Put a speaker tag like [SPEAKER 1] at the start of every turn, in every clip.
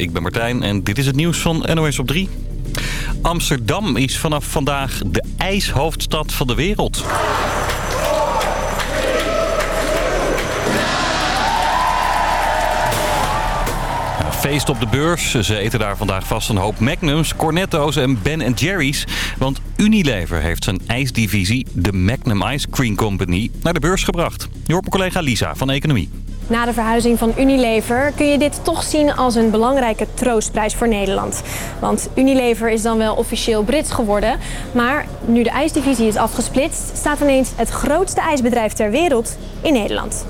[SPEAKER 1] ik ben Martijn en dit is het nieuws van NOS op 3. Amsterdam is vanaf vandaag de ijshoofdstad van de wereld. Feest op de beurs. Ze eten daar vandaag vast een hoop Magnums, Cornetto's en Ben Jerry's. Want Unilever heeft zijn ijsdivisie, de Magnum Ice Cream Company, naar de beurs gebracht. Je hoort mijn collega Lisa van Economie.
[SPEAKER 2] Na de verhuizing van Unilever kun je dit toch zien als een belangrijke troostprijs voor Nederland. Want Unilever is dan wel officieel Brits geworden. Maar nu de ijsdivisie is afgesplitst, staat ineens het grootste ijsbedrijf ter wereld in Nederland.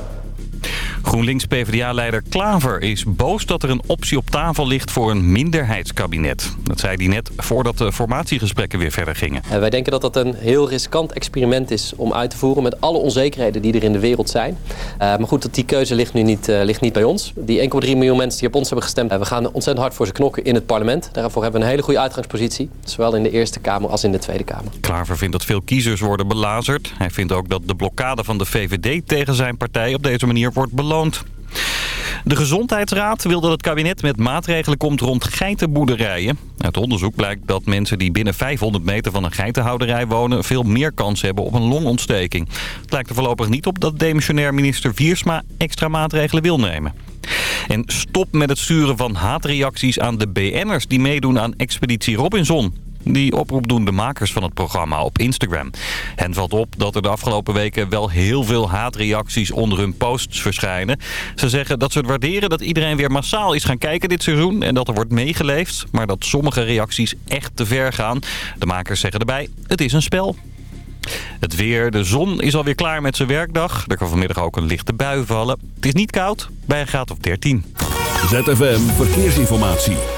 [SPEAKER 1] GroenLinks-PVDA-leider Klaver is boos dat er een optie op tafel ligt voor een minderheidskabinet. Dat zei hij net voordat de formatiegesprekken weer verder gingen.
[SPEAKER 3] wij denken dat dat een heel riskant experiment is om uit te voeren met alle onzekerheden die er in de wereld zijn. Uh, maar goed, die keuze ligt nu niet, uh, ligt niet bij ons. Die 1,3 miljoen mensen die op ons hebben gestemd, uh, we gaan ontzettend hard voor ze knokken in het parlement. Daarvoor hebben we een hele goede uitgangspositie, zowel in de Eerste Kamer als in de Tweede Kamer.
[SPEAKER 1] Klaver vindt dat veel kiezers worden belazerd. Hij vindt ook dat de blokkade van de VVD tegen zijn partij op deze manier wordt De Gezondheidsraad wil dat het kabinet met maatregelen komt rond geitenboerderijen. Uit onderzoek blijkt dat mensen die binnen 500 meter van een geitenhouderij wonen... veel meer kans hebben op een longontsteking. Het lijkt er voorlopig niet op dat demissionair minister Viersma extra maatregelen wil nemen. En stop met het sturen van haatreacties aan de BN'ers die meedoen aan Expeditie Robinson. Die oproep doen de makers van het programma op Instagram. Hen valt op dat er de afgelopen weken wel heel veel haatreacties onder hun posts verschijnen. Ze zeggen dat ze het waarderen dat iedereen weer massaal is gaan kijken dit seizoen... en dat er wordt meegeleefd, maar dat sommige reacties echt te ver gaan. De makers zeggen erbij, het is een spel. Het weer, de zon is alweer klaar met zijn werkdag. Er kan vanmiddag ook een lichte bui vallen. Het is niet koud, bij een graad of 13.
[SPEAKER 4] ZFM Verkeersinformatie.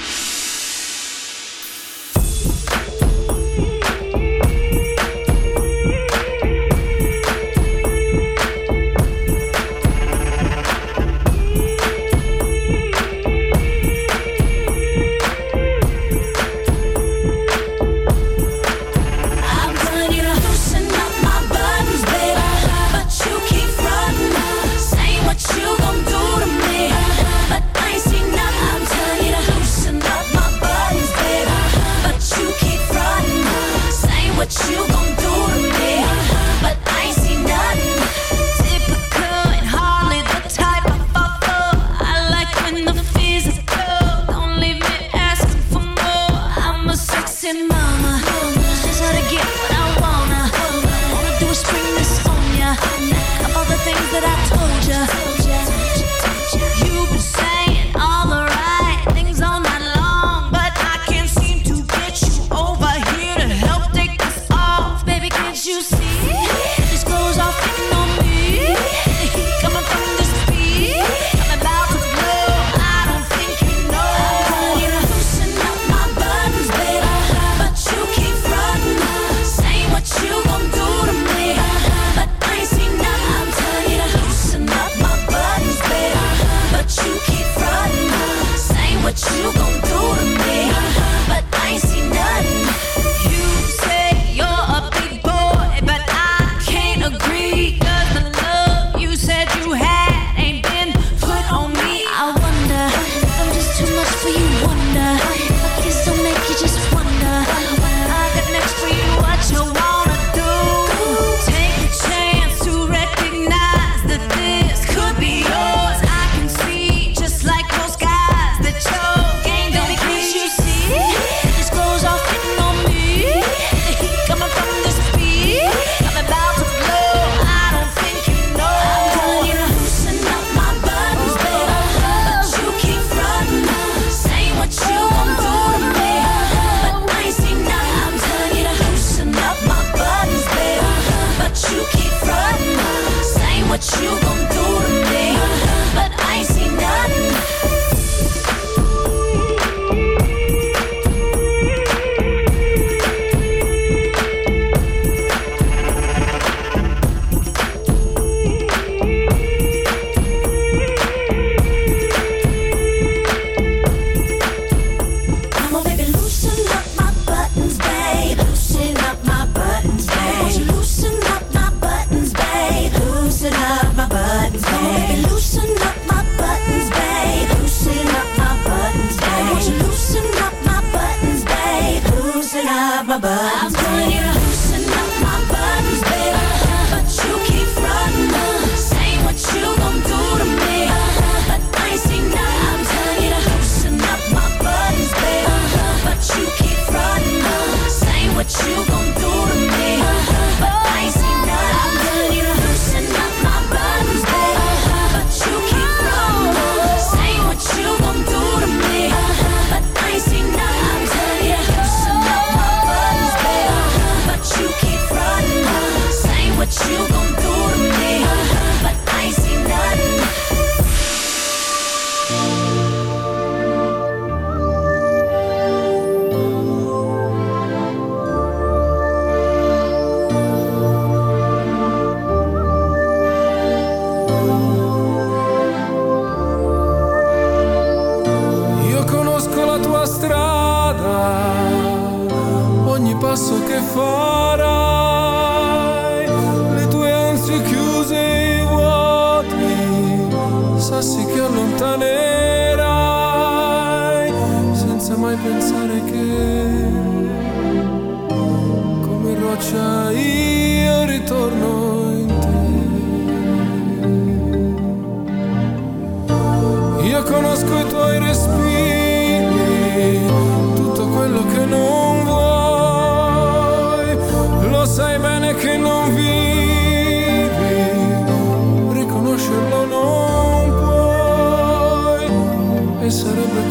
[SPEAKER 5] but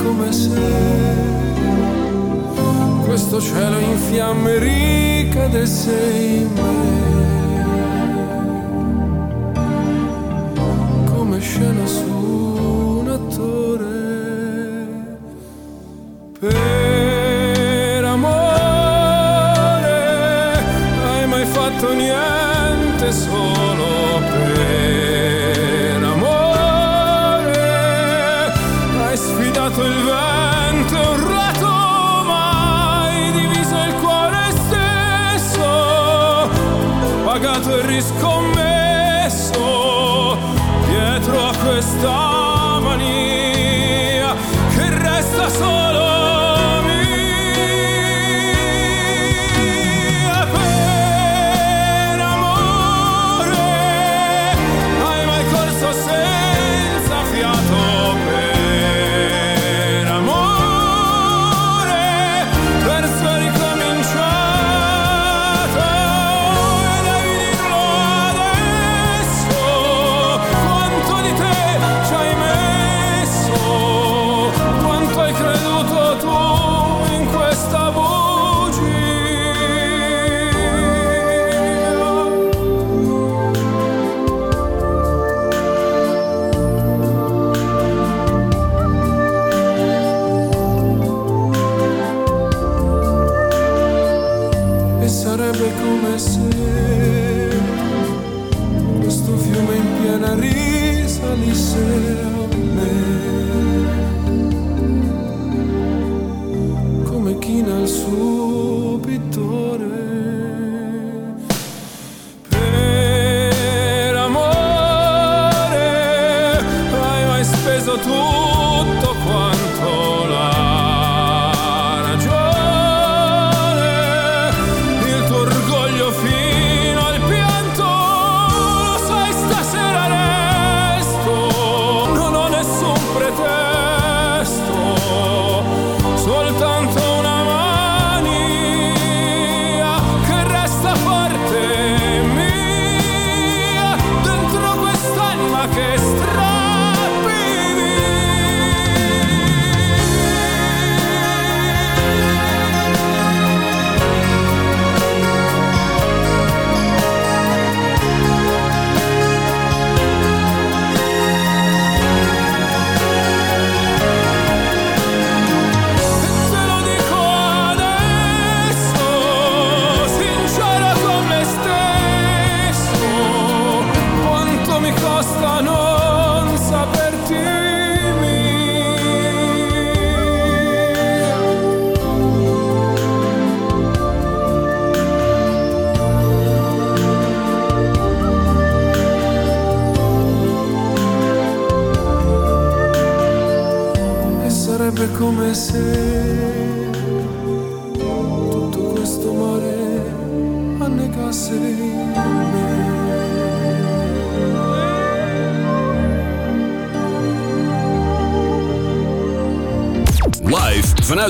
[SPEAKER 5] come se questo cielo in fiamme ricadesse in me.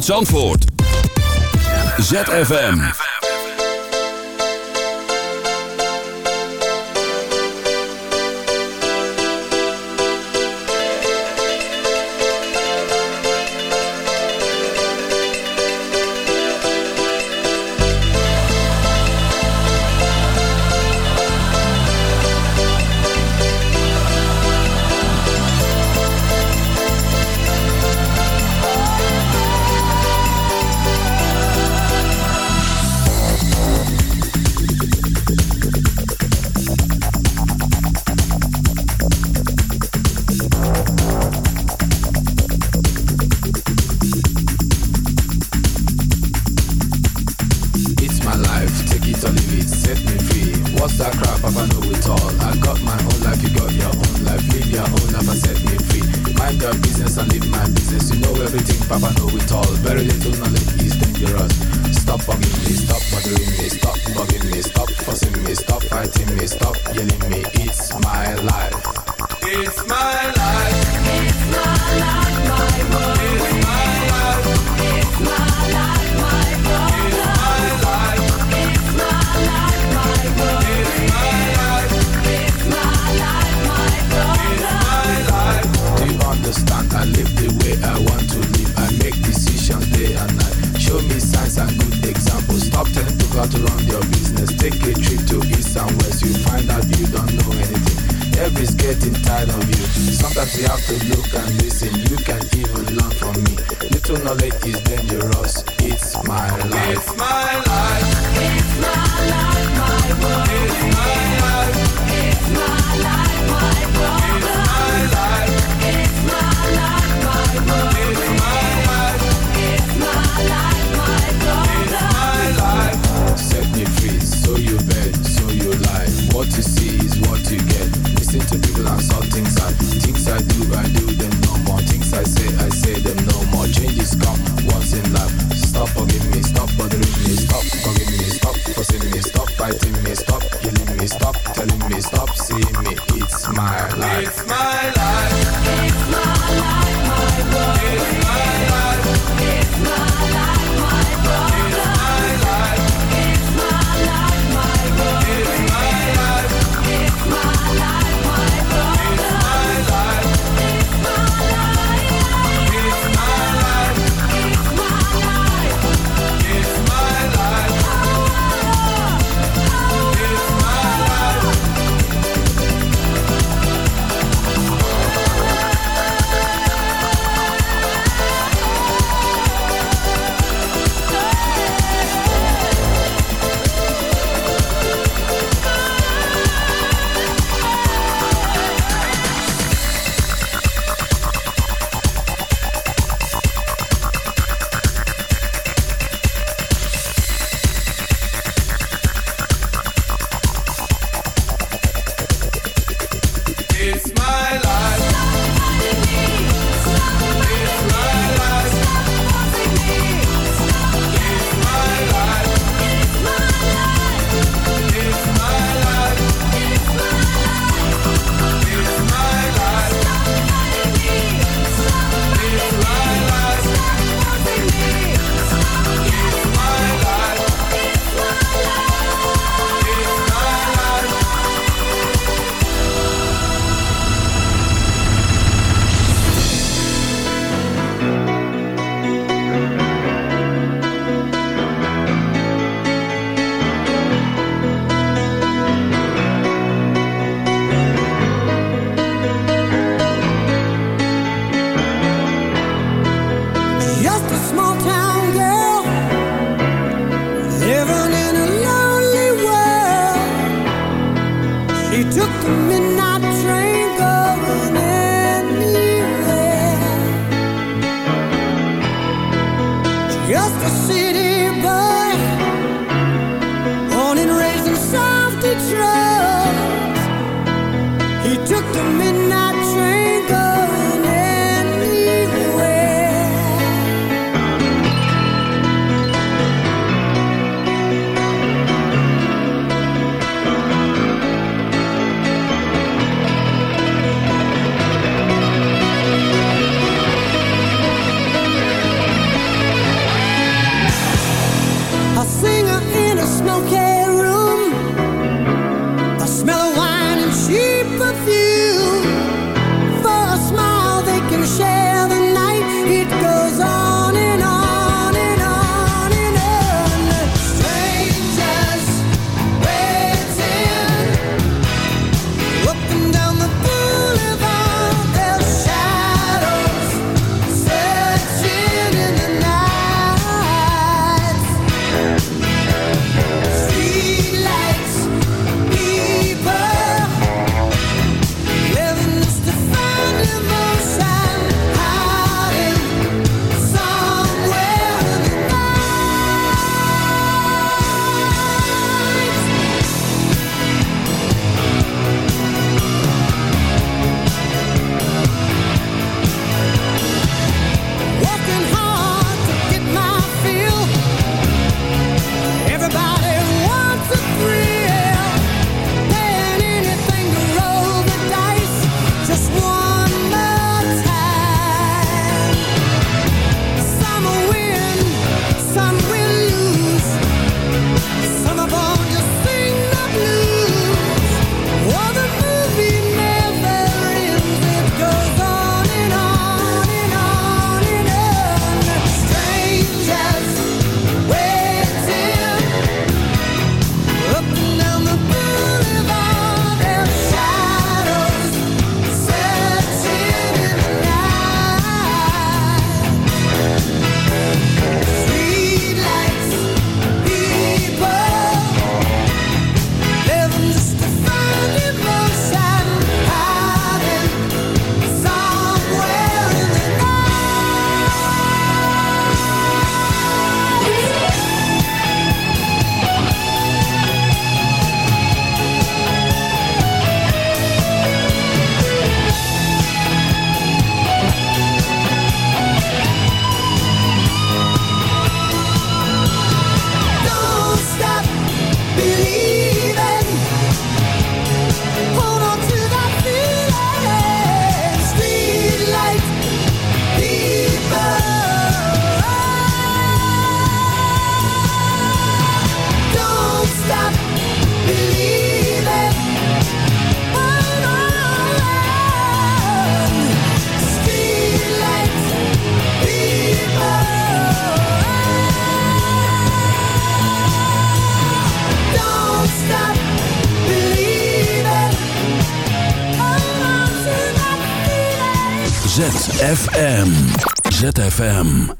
[SPEAKER 4] uit Zandvoort. ZFM.
[SPEAKER 6] ZFM. ZFM.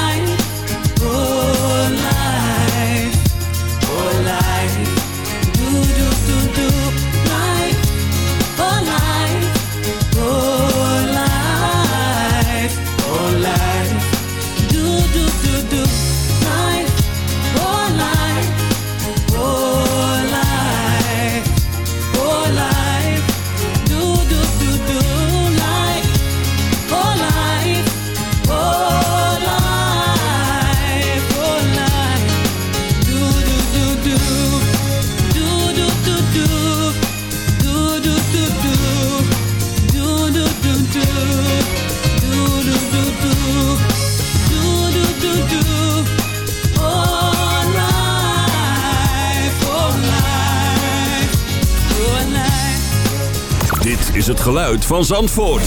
[SPEAKER 4] geluid van Zandvoort.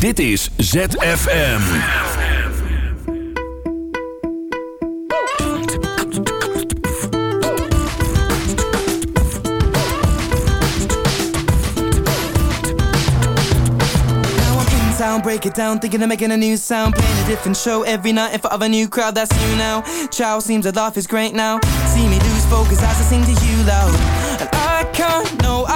[SPEAKER 4] Dit is ZFM.
[SPEAKER 7] Now I'm in town, break it down, thinking of making a new sound. Playing a different show every night in front of a new crowd, that's you now. Chow seems to laugh is great now. See me lose focus as I sing to you loud. And I can't,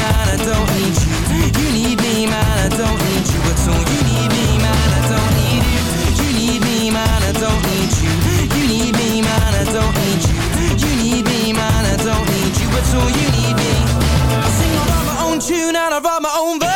[SPEAKER 7] I don't need you. You need me, man, I don't need you at all. You need me, man, I don't need you. You need me, man, I don't need you. You need me, man, I don't need you. You need me, man, I don't need you at all. You need me. I sing, I my own tune and I write my own verse.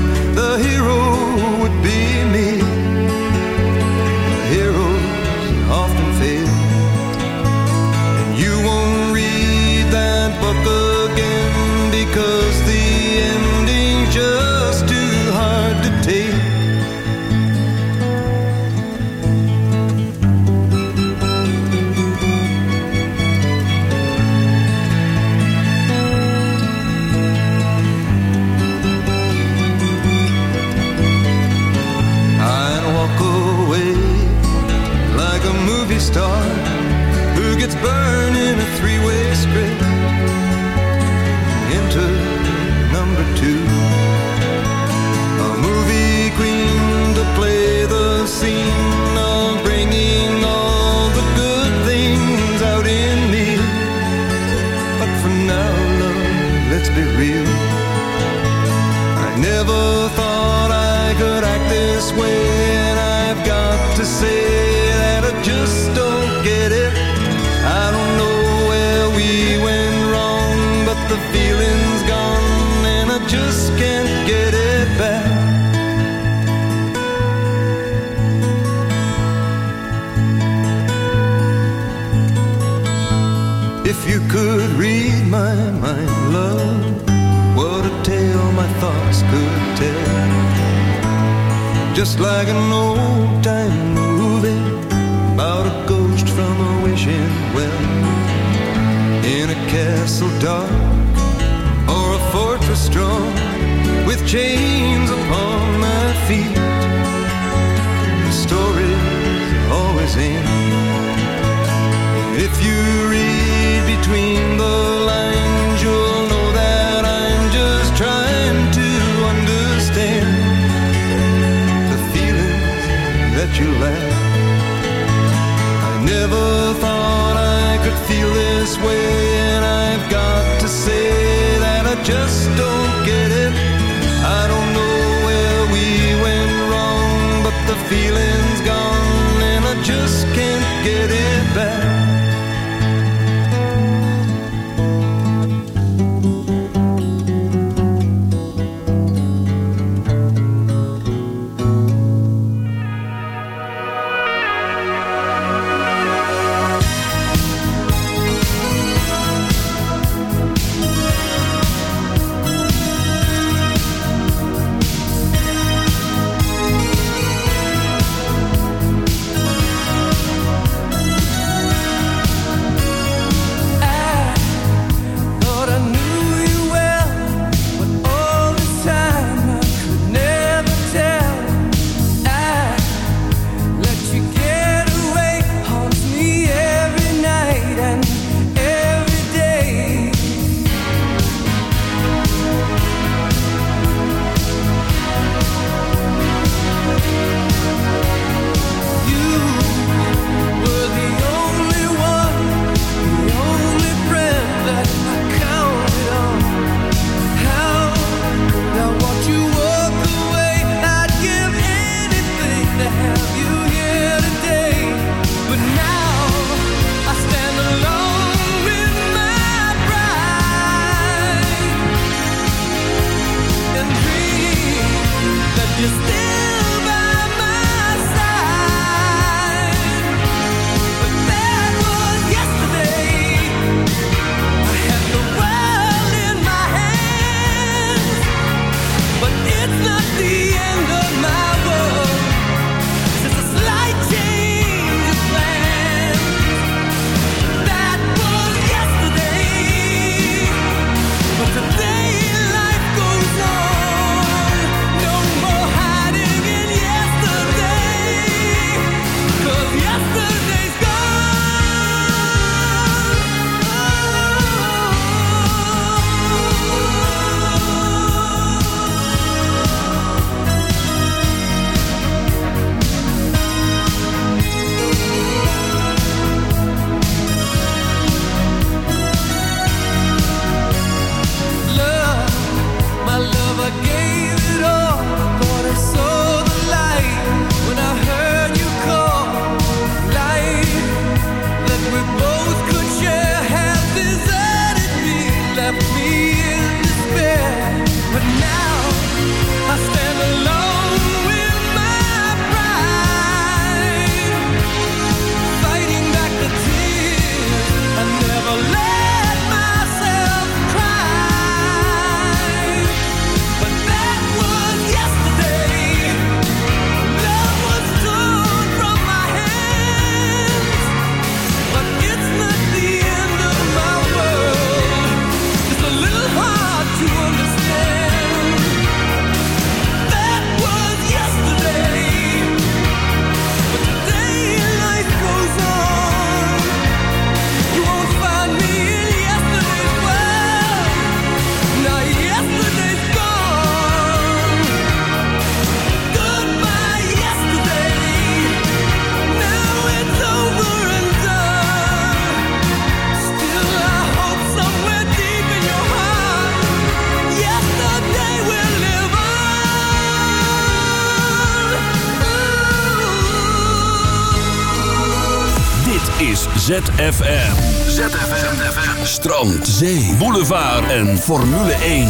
[SPEAKER 4] is ZFM. ZFM. Strand, zee, boulevard en Formule 1.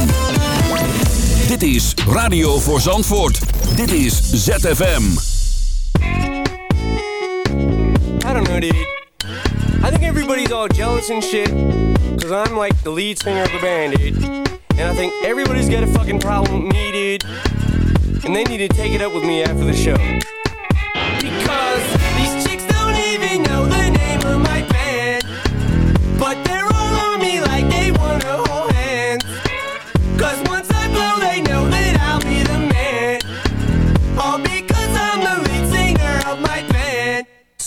[SPEAKER 4] Dit is Radio voor Zandvoort. Dit is ZFM.
[SPEAKER 8] I don't know, dude. I think everybody's all jealous and shit. Cause I'm like the lead singer of the band, dude. And I think everybody's got a fucking problem with me, dude. And they need to take it up with me after the show.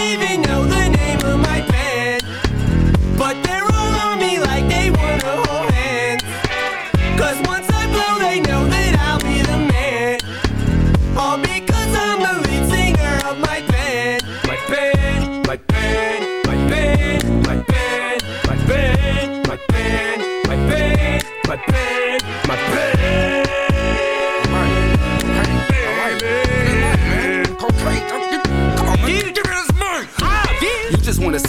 [SPEAKER 8] even know the name of my band. But they're all on me like they wanna once I blow they know that I'll be the man. All because I'm the lead singer of my My my band, my band, my band My band, my band, my band, my band, my band, my band.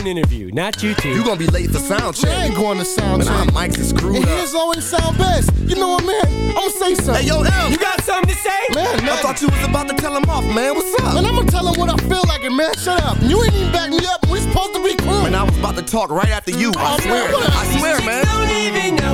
[SPEAKER 8] an interview, not you two.
[SPEAKER 9] You gonna be late for sound check.
[SPEAKER 10] I ain't going to sound
[SPEAKER 9] Man, our
[SPEAKER 10] check.
[SPEAKER 9] mics is screwed
[SPEAKER 10] And
[SPEAKER 9] up.
[SPEAKER 10] his always sound best. You know what, man? I'm gonna say something.
[SPEAKER 9] Hey, yo, M.
[SPEAKER 8] You got something to say?
[SPEAKER 10] Man,
[SPEAKER 9] I thought you was about to tell him off, man. What's up?
[SPEAKER 10] Man, I'm gonna tell him what I feel like, and man, shut up. You ain't even back me up. We supposed to be cool.
[SPEAKER 9] Man, I was about to talk right after you. I
[SPEAKER 10] Oh,
[SPEAKER 9] swear.
[SPEAKER 10] man,
[SPEAKER 9] I swear, man.
[SPEAKER 8] don't even know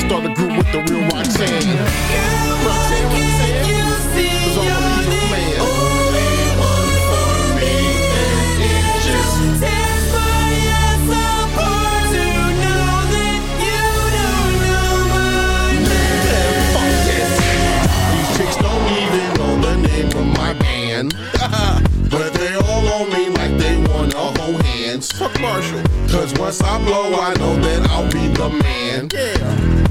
[SPEAKER 10] to start a group with the real Roxanne. Roxanne, Roxanne. Cause I'm a real man. These chicks don't even know the name of my band. but they all on me like they wanna hold hands. Fuck Marshall. Cause once I blow, I know that I'll be the man. Yeah.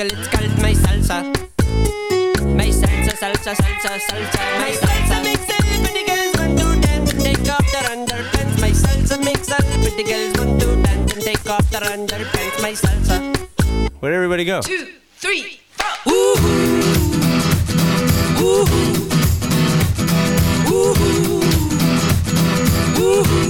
[SPEAKER 8] Ooh, ooh, look out for my next single, it's called my salsa. My salsa, salsa, salsa, salsa, salsa. My salsa makes all the pretty girls want to dance and take off their underpants. My salsa makes all the pretty girls want to dance and take off their underpants. My salsa.
[SPEAKER 11] Where'd everybody go?
[SPEAKER 8] Two, three, four. Ooh. Ooh.
[SPEAKER 12] Well, my heart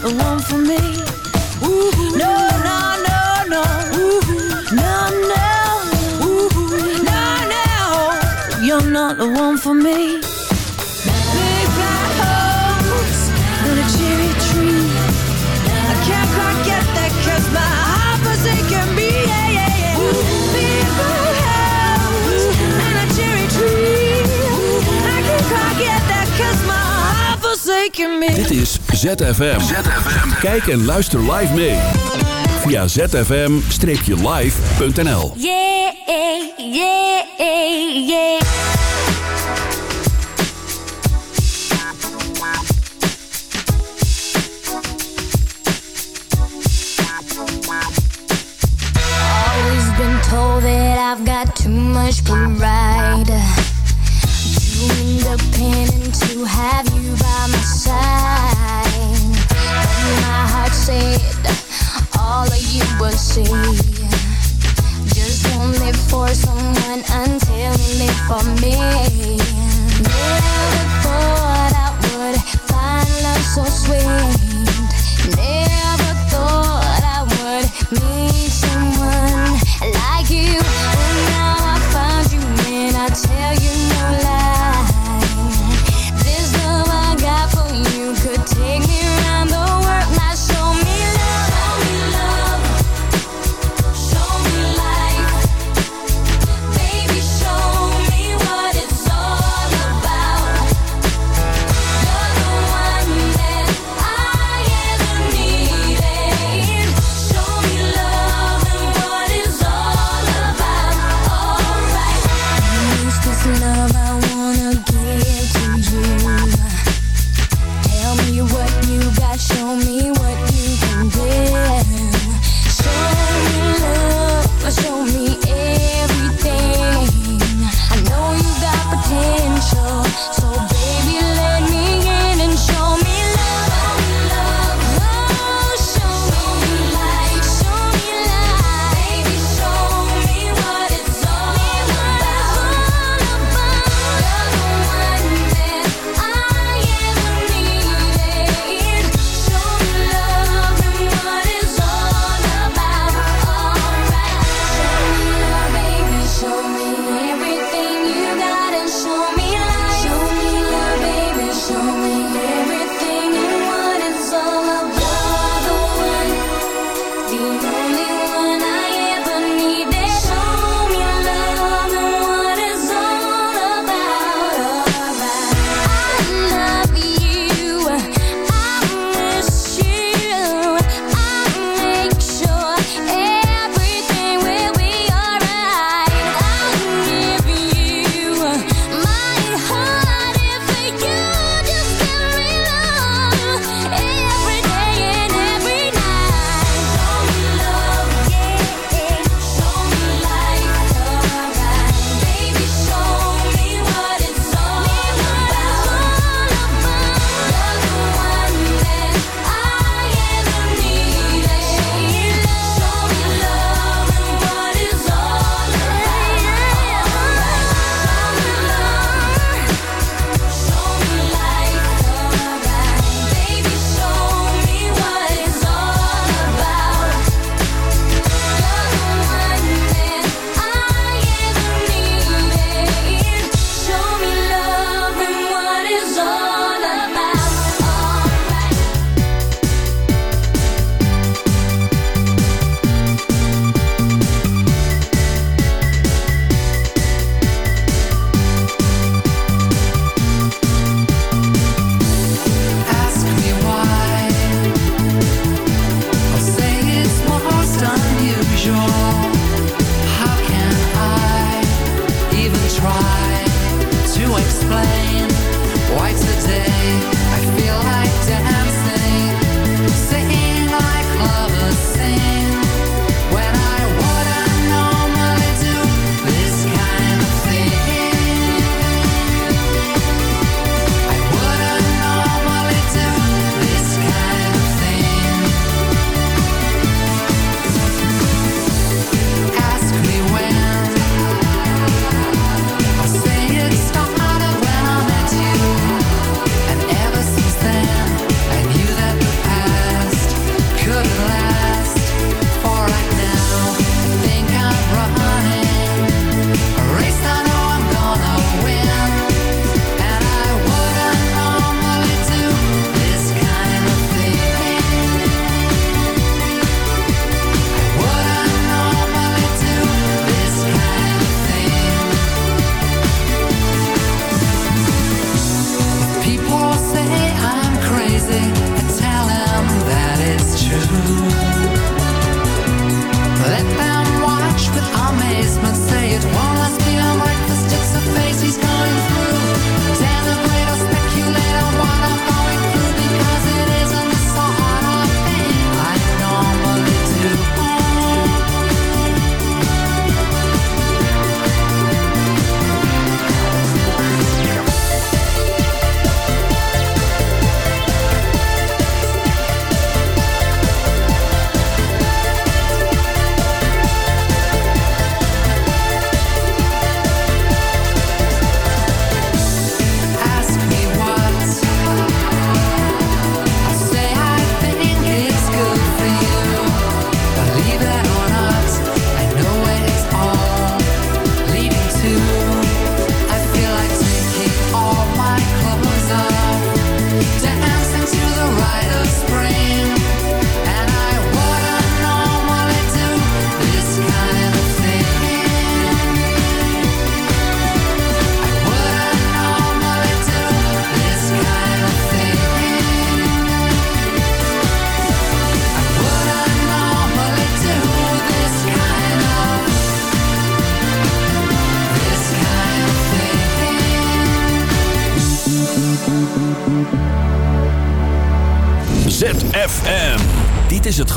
[SPEAKER 12] the one for me. No, no, no, no, no, no, no, no, you're not the one for me. A cherry tree. I can't that my. Yeah, yeah, yeah. A cherry tree. I can't that my me.
[SPEAKER 13] Dit is ZFM. Kijk en luister live mee. Via zfm-live.nl
[SPEAKER 12] Yeah, yeah, yeah.
[SPEAKER 4] Always been told that I've got too much pride. Too independent to have you by my said all of you would see. Just won't live for someone until you live for me. Never thought I would find love so sweet. Never